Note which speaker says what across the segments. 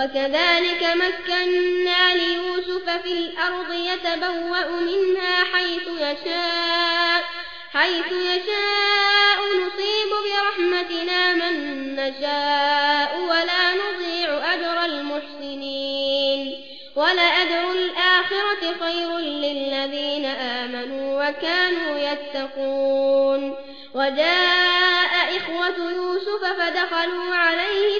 Speaker 1: وكذلك مكنا ليوسف في الأرض يتبوأ منها حيث يشاء حيث يشاء. نصيب برحمتنا من نشاء ولا نضيع أجر المحسنين. ولأجر الآخرة خير للذين آمنوا وكانوا يتقون. وجاء إخوة يوسف فدخلوا عليه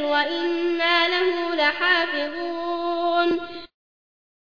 Speaker 1: وإنا له لحافظون.